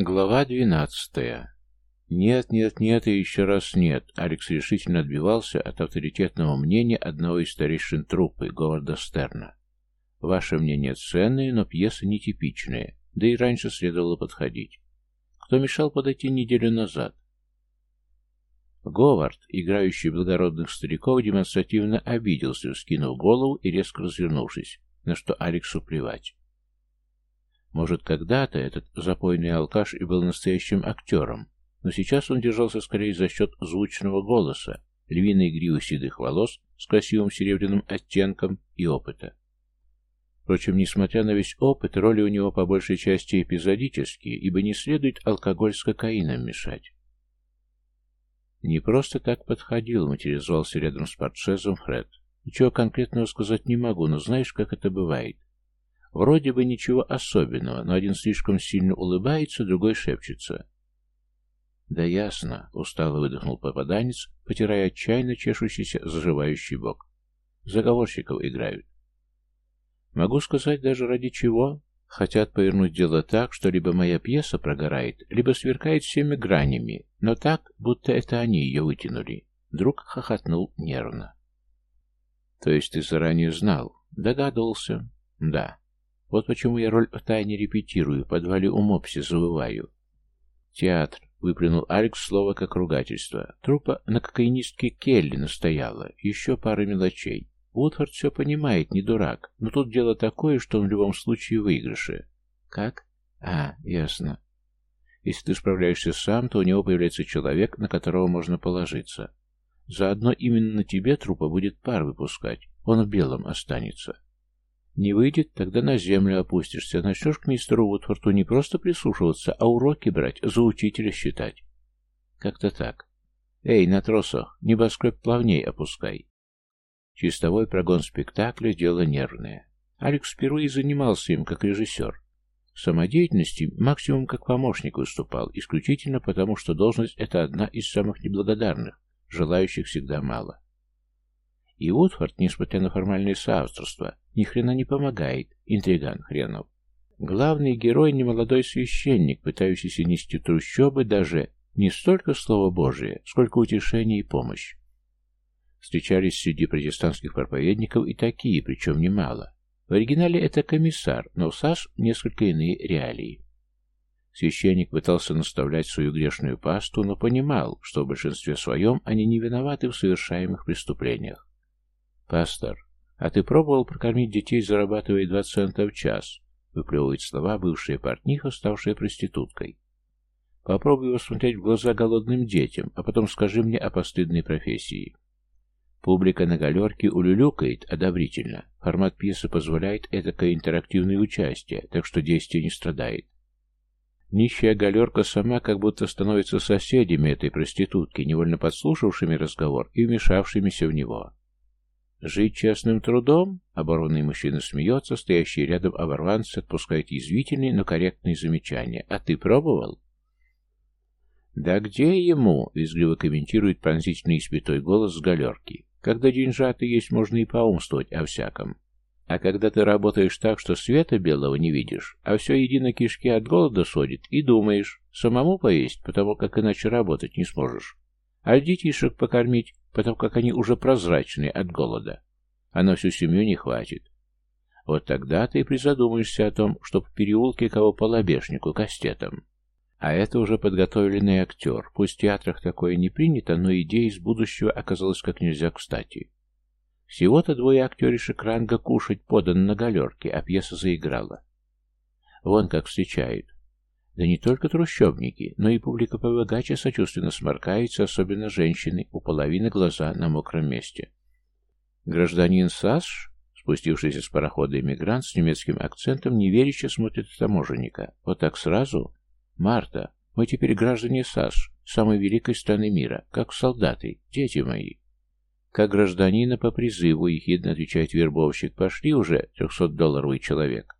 Глава двенадцатая. Нет, нет, нет и еще раз нет. Алекс решительно отбивался от авторитетного мнения одного из старейшин труппы, Говарда Стерна. Ваше мнение ценное, но пьесы нетипичные, да и раньше следовало подходить. Кто мешал подойти неделю назад? Говард, играющий благородных стариков, демонстративно обиделся, скинув голову и резко развернувшись, на что Алексу плевать. Может, когда-то этот запойный алкаш и был настоящим актером, но сейчас он держался скорее за счет звучного голоса, львиной гривы седых волос с красивым серебряным оттенком и опыта. Впрочем, несмотря на весь опыт, роли у него по большей части эпизодические, ибо не следует алкоголь с кокаином мешать. Не просто так подходил, материализовался рядом с портшезом Фред. Ничего конкретного сказать не могу, но знаешь, как это бывает. Вроде бы ничего особенного, но один слишком сильно улыбается, другой шепчется. «Да ясно», — устало выдохнул попаданец, потирая отчаянно чешущийся заживающий бок. «Заговорщиков играют». «Могу сказать даже ради чего. Хотят повернуть дело так, что либо моя пьеса прогорает, либо сверкает всеми гранями, но так, будто это они ее вытянули». Друг хохотнул нервно. «То есть ты заранее знал?» «Догадывался?» «Да». Вот почему я роль в тайне репетирую, в подвале у Мопси завываю. Театр. Выплюнул Алекс слово как ругательство. Трупа на кокаинистке Келли настояла. Еще пара мелочей. Уотфорд все понимает, не дурак. Но тут дело такое, что он в любом случае выигрыше. Как? А, ясно. Если ты справляешься сам, то у него появляется человек, на которого можно положиться. Заодно именно тебе трупа будет пар выпускать. Он в белом останется. Не выйдет, тогда на землю опустишься. Начнешь к мистеру Уотфорту не просто прислушиваться, а уроки брать, за учителя считать. Как-то так. Эй, на тросах, небоскреб плавней опускай. Чистовой прогон спектакля – дело нервное. Алекс впервые занимался им как режиссер. В самодеятельности максимум как помощник выступал, исключительно потому, что должность – это одна из самых неблагодарных, желающих всегда мало. И Уотфорд, несмотря на формальное соавторство, ни хрена не помогает, интриган хренов. Главный герой немолодой священник, пытающийся нести трущобы даже не столько Слово Божие, сколько утешение и помощь. Встречались среди протестантских проповедников и такие, причем немало. В оригинале это комиссар, но в САС несколько иные реалии. Священник пытался наставлять свою грешную пасту, но понимал, что в большинстве своем они не виноваты в совершаемых преступлениях. «Пастор, а ты пробовал прокормить детей, зарабатывая два цента в час?» Выплевывает слова бывшая портниха, ставшая проституткой. «Попробуй посмотреть в глаза голодным детям, а потом скажи мне о постыдной профессии». Публика на галерке улюлюкает одобрительно. Формат пьесы позволяет этакое интерактивное участие, так что действие не страдает. Нищая галерка сама как будто становится соседями этой проститутки, невольно подслушавшими разговор и вмешавшимися в него. «Жить честным трудом?» Оборванный мужчина смеется, стоящий рядом оборванцы отпускает язвительные, но корректные замечания. «А ты пробовал?» «Да где ему?» — визгливо комментирует пронзительный испятой голос с галерки. «Когда деньжаты есть, можно и поумствовать о всяком. А когда ты работаешь так, что света белого не видишь, а все едино кишки от голода сводит, и думаешь, самому поесть, потому как иначе работать не сможешь, а детишек покормить, потому как они уже прозрачные от голода, а на всю семью не хватит. Вот тогда ты и призадумаешься о том, чтоб в переулке кого по лобешнику кастетом. А это уже подготовленный актер. Пусть в театрах такое не принято, но идея из будущего оказалась как нельзя кстати. Всего-то двое актеришек ранга кушать подано на галерке, а пьеса заиграла. Вон как встречают. Да не только трущобники, но и публика побогаче сочувственно сморкается, особенно женщины, у половины глаза на мокром месте. Гражданин Саш, спустившийся с парохода иммигрант с немецким акцентом, неверяще смотрит таможенника. Вот так сразу? Марта, мы теперь граждане САС, самой великой страны мира, как солдаты, дети мои. Как гражданина по призыву, ехидно отвечает вербовщик, пошли уже, трехсотдолларовый человек.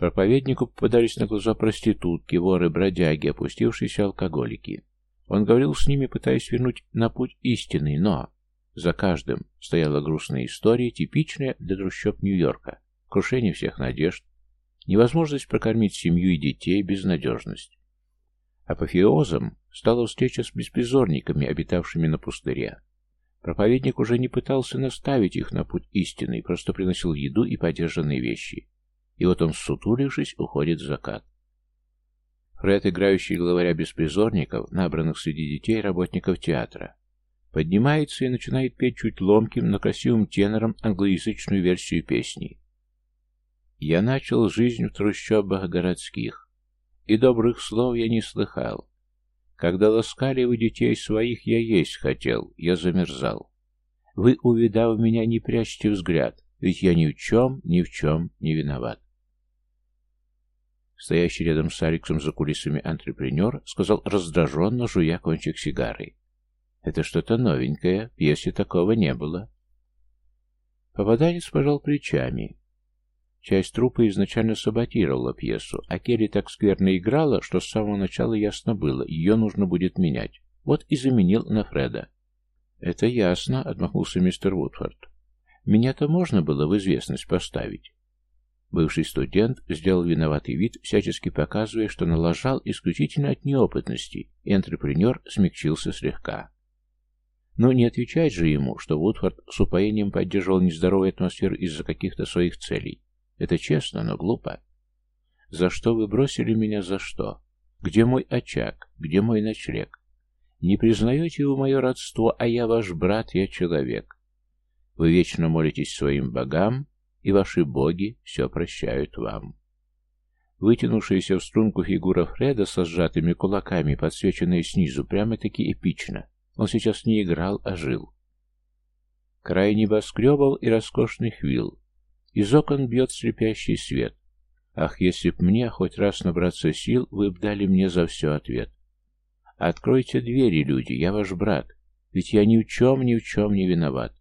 Проповеднику попадались на глаза проститутки, воры, бродяги, опустившиеся алкоголики. Он говорил с ними, пытаясь вернуть на путь истинный, но... За каждым стояла грустная история, типичная для трущоб Нью-Йорка. Крушение всех надежд, Невозможность прокормить семью и детей, безнадежность. Апофеозом стала встреча с беспризорниками, обитавшими на пустыре. Проповедник уже не пытался наставить их на путь истинный, просто приносил еду и подержанные вещи. И вот он, сутулившись, уходит в закат. Фред, играющий главаря беспризорников, набранных среди детей работников театра, поднимается и начинает петь чуть ломким, но красивым тенором англоязычную версию песни. «Я начал жизнь в трущобах городских, и добрых слов я не слыхал. Когда ласкали вы детей своих, я есть хотел, я замерзал. Вы, увидав меня, не прячьте взгляд, ведь я ни в чем, ни в чем не виноват. Стоящий рядом с Алексом за кулисами антрепренер сказал раздраженно, жуя кончик сигары. «Это что-то новенькое, в пьесе такого не было». Попаданец пожал плечами. Часть трупа изначально саботировала пьесу, а Келли так скверно играла, что с самого начала ясно было, ее нужно будет менять. Вот и заменил на Фреда. «Это ясно», — отмахнулся мистер Вудфорд. «Меня-то можно было в известность поставить». Бывший студент сделал виноватый вид, всячески показывая, что налажал исключительно от неопытности, и антрепренер смягчился слегка. Но не отвечать же ему, что Вудфорд с упоением поддерживал нездоровую атмосферу из-за каких-то своих целей. Это честно, но глупо. За что вы бросили меня, за что? Где мой очаг? Где мой ночлег? Не признаете вы мое родство, а я ваш брат, я человек. Вы вечно молитесь своим богам, и ваши боги все прощают вам. Вытянувшаяся в струнку фигура Фреда со сжатыми кулаками, подсвеченная снизу, прямо-таки эпично. Он сейчас не играл, а жил. Край небоскребов и роскошных вилл, из окон бьет слепящий свет. Ах, если б мне хоть раз набраться сил, вы б дали мне за все ответ. Откройте двери, люди, я ваш брат, ведь я ни в чем, ни в чем не виноват.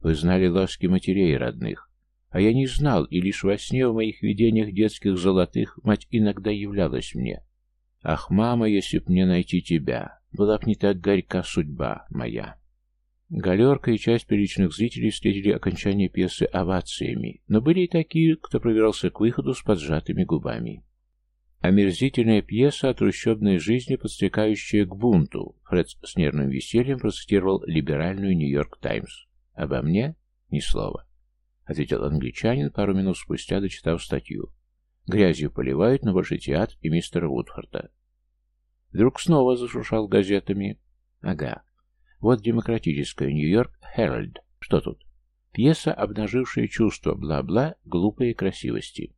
Вы знали ласки матерей родных, а я не знал, и лишь во сне в моих видениях детских золотых мать иногда являлась мне. Ах, мама, если б мне найти тебя, была б не так горька судьба моя. Галерка и часть приличных зрителей встретили окончание пьесы овациями, но были и такие, кто пробирался к выходу с поджатыми губами. Омерзительная пьеса о трущобной жизни, подстрекающая к бунту. Фред с нервным весельем процитировал либеральную «Нью-Йорк Таймс». «Обо мне? Ни слова», — ответил англичанин, пару минут спустя дочитав статью. «Грязью поливают, больше театр и мистера Вудфорда». Вдруг снова зашуршал газетами. «Ага, вот демократическая Нью-Йорк Herald. Что тут? Пьеса, обнажившая чувство бла-бла, глупые красивости.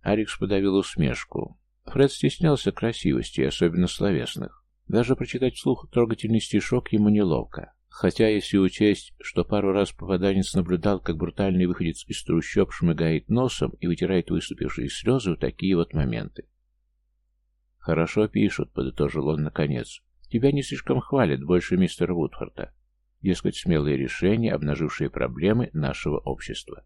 Алекс подавил усмешку. Фред стеснялся красивости, особенно словесных. Даже прочитать вслух трогательный стишок ему неловко. Хотя, если учесть, что пару раз попаданец наблюдал, как брутальный выходец из трущоб шмыгает носом и вытирает выступившие слезы в такие вот моменты. «Хорошо пишут», — подытожил он наконец. Тебя не слишком хвалят больше мистера Вудфорда. Дескать, смелые решения, обнажившие проблемы нашего общества.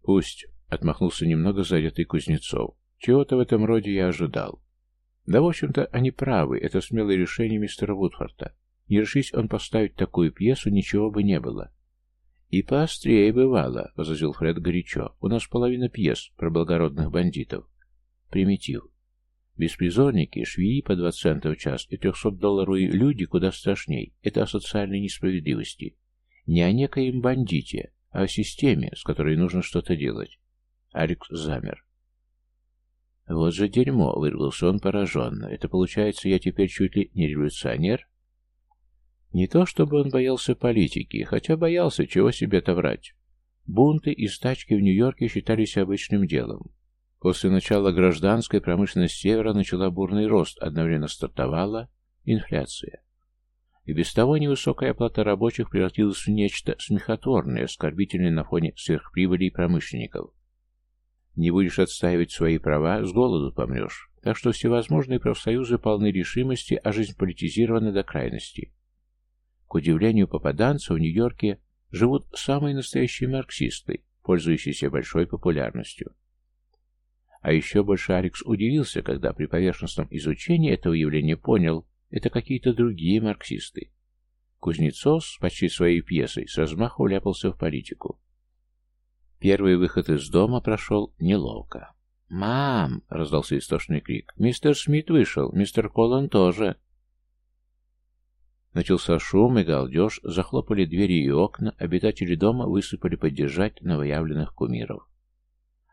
Пусть, отмахнулся немного задетый Кузнецов. Чего-то в этом роде я ожидал. Да, в общем-то, они правы, это смелое решение мистера Вудфорда. Не решись он поставить такую пьесу, ничего бы не было. И поострее бывало, возразил Фред горячо. У нас половина пьес про благородных бандитов. Примитив. Беспризорники, швеи по 20 центов в час и 300-долларовые люди куда страшней. Это о социальной несправедливости. Не о некоем бандите, а о системе, с которой нужно что-то делать. Алекс замер. «Вот же дерьмо!» — вырвался он пораженно. «Это получается, я теперь чуть ли не революционер?» Не то, чтобы он боялся политики, хотя боялся, чего себе-то врать. Бунты и стачки в Нью-Йорке считались обычным делом. После начала гражданской промышленность Севера начала бурный рост, одновременно стартовала инфляция. И без того невысокая оплата рабочих превратилась в нечто смехотворное, оскорбительное на фоне сверхприбылей промышленников. Не будешь отстаивать свои права, с голоду помрешь. Так что всевозможные профсоюзы полны решимости, а жизнь политизирована до крайности. К удивлению попаданцев, в Нью-Йорке живут самые настоящие марксисты, пользующиеся большой популярностью. А еще больше Алекс удивился, когда при поверхностном изучении этого явления понял, это какие-то другие Первый выход из дома прошел неловко. «Мам!» — раздался истошный крик. «Мистер Смит вышел, мистер Коллан тоже!» Начался шум и галдеж, захлопали двери и окна, обитатели дома высыпали поддержать новоявленных кумиров.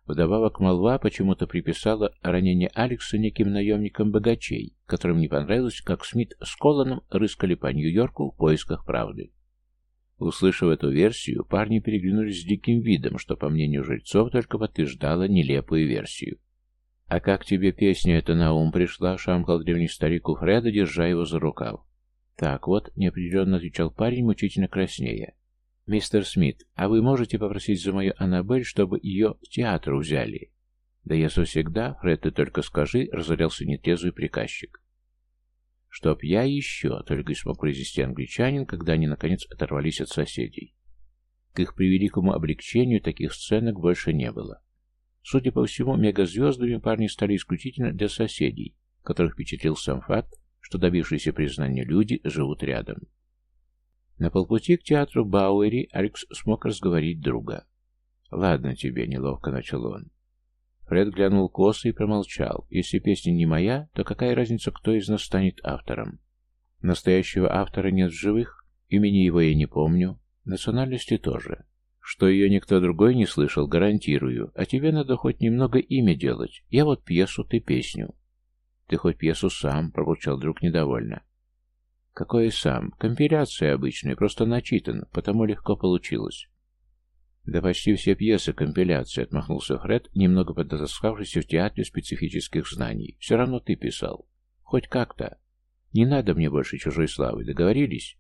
Вдобавок молва почему-то приписала ранение Алекса неким наемникам богачей, которым не понравилось, как Смит с Коланом рыскали по Нью-Йорку в поисках правды. Услышав эту версию, парни переглянулись с диким видом, что, по мнению жильцов, только подтверждало нелепую версию. «А как тебе песня эта на ум пришла?» — шамкал древний старик у Фреда, держа его за рукав. «Так вот», — неопределенно отвечал парень, мучительно краснея. «Мистер Смит, а вы можете попросить за мою Аннабель, чтобы ее в театр взяли?» «Да я завсегда, Фред, ты только скажи», — разорялся нетрезвый приказчик. «Чтоб я еще», — только и смог произвести англичанин, когда они, наконец, оторвались от соседей. К их превеликому облегчению таких сценок больше не было. Судя по всему, мегазвездами парни стали исключительно для соседей, которых впечатлил сам факт, что добившиеся признания люди живут рядом. На полпути к театру Бауэри Алекс смог разговорить друга. «Ладно тебе», — неловко начал он. Фред глянул косо и промолчал. «Если песня не моя, то какая разница, кто из нас станет автором? Настоящего автора нет в живых, имени его я не помню, национальности тоже. Что ее никто другой не слышал, гарантирую. А тебе надо хоть немного имя делать. Я вот пьесу, ты песню. «Ты хоть пьесу сам», — пробурчал друг недовольно. «Какое сам? Компиляция обычная, просто начитан, потому легко получилось». «Да почти все пьесы компиляции», — отмахнулся Фред, немного подотаскавшийся в театре специфических знаний. «Все равно ты писал. Хоть как-то. Не надо мне больше чужой славы. Договорились?»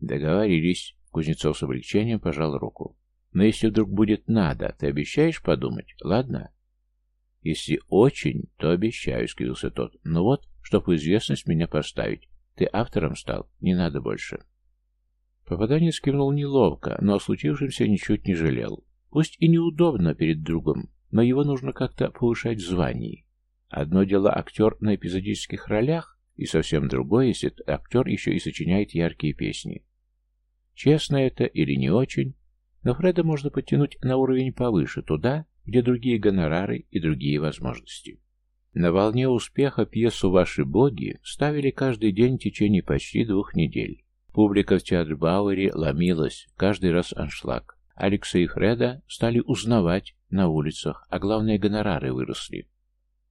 «Договорились», — Кузнецов с облегчением пожал руку. «Но если вдруг будет надо, ты обещаешь подумать, ладно?» «Если очень, то обещаю», — скривился тот. «Но вот, чтоб в известность меня поставить. Ты автором стал, не надо больше». Попаданец кивнул неловко, но о случившемся ничуть не жалел. Пусть и неудобно перед другом, но его нужно как-то повышать в звании. Одно дело актер на эпизодических ролях, и совсем другое, если актер еще и сочиняет яркие песни. Честно это или не очень, но Фреда можно подтянуть на уровень повыше, туда, где другие гонорары и другие возможности. На волне успеха пьесу «Ваши боги» ставили каждый день в течение почти двух недель. Публика в театре Бауэри ломилась, каждый раз аншлаг. Алекса и Фреда стали узнавать на улицах, а главное гонорары выросли.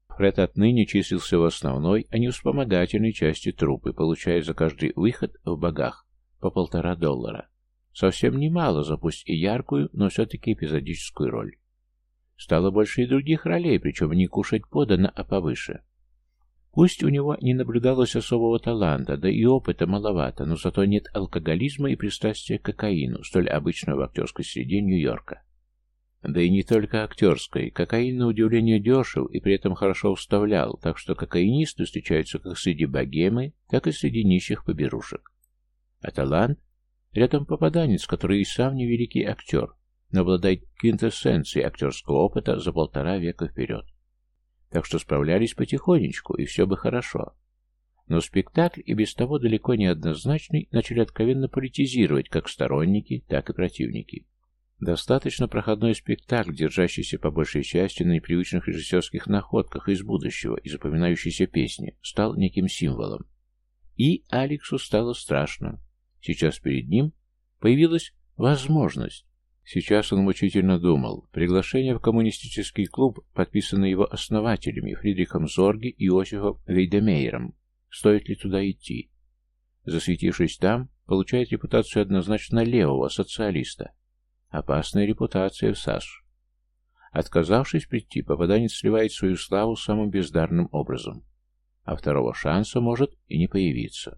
Фред отныне числился в основной, а не вспомогательной части труппы, получая за каждый выход в богах по полтора доллара. Совсем немало за пусть и яркую, но все-таки эпизодическую роль. Стало больше и других ролей, причем не кушать подано, а повыше. Пусть у него не наблюдалось особого таланта, да и опыта маловато, но зато нет алкоголизма и пристрастия к кокаину, столь обычного в актерской среде Нью-Йорка. Да и не только актерской. Кокаин, на удивление, дешев и при этом хорошо вставлял, так что кокаинисты встречаются как среди богемы, так и среди нищих поберушек. А талант? Рядом попаданец, который и сам невеликий актер, но обладает квинтэссенцией актерского опыта за полтора века вперед. Так что справлялись потихонечку, и все бы хорошо. Но спектакль, и без того далеко не однозначный, начали откровенно политизировать как сторонники, так и противники. Достаточно проходной спектакль, держащийся по большей части на непривычных режиссерских находках из будущего и запоминающейся песни, стал неким символом. И Алексу стало страшно. Сейчас перед ним появилась возможность Сейчас он мучительно думал. Приглашение в коммунистический клуб, подписанное его основателями Фридрихом Зорги и Иосифом Вейдемейером. Стоит ли туда идти? Засветившись там, получает репутацию однозначно левого социалиста. Опасная репутация в САШ. Отказавшись прийти, попаданец сливает свою славу самым бездарным образом. А второго шанса может и не появиться.